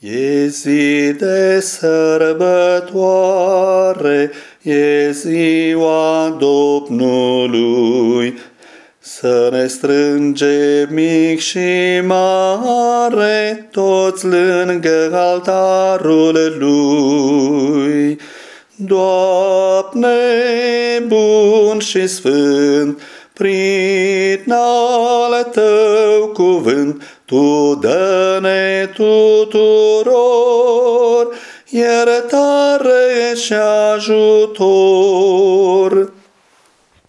E zi de sărbătoare, e ziua Domnului, să ne strânge mic și mare, toți lângă altarul lui. Doamne, bun și sfânt, prin al tău cuvânt, tu dă-ne tuturor iertare și ajutor.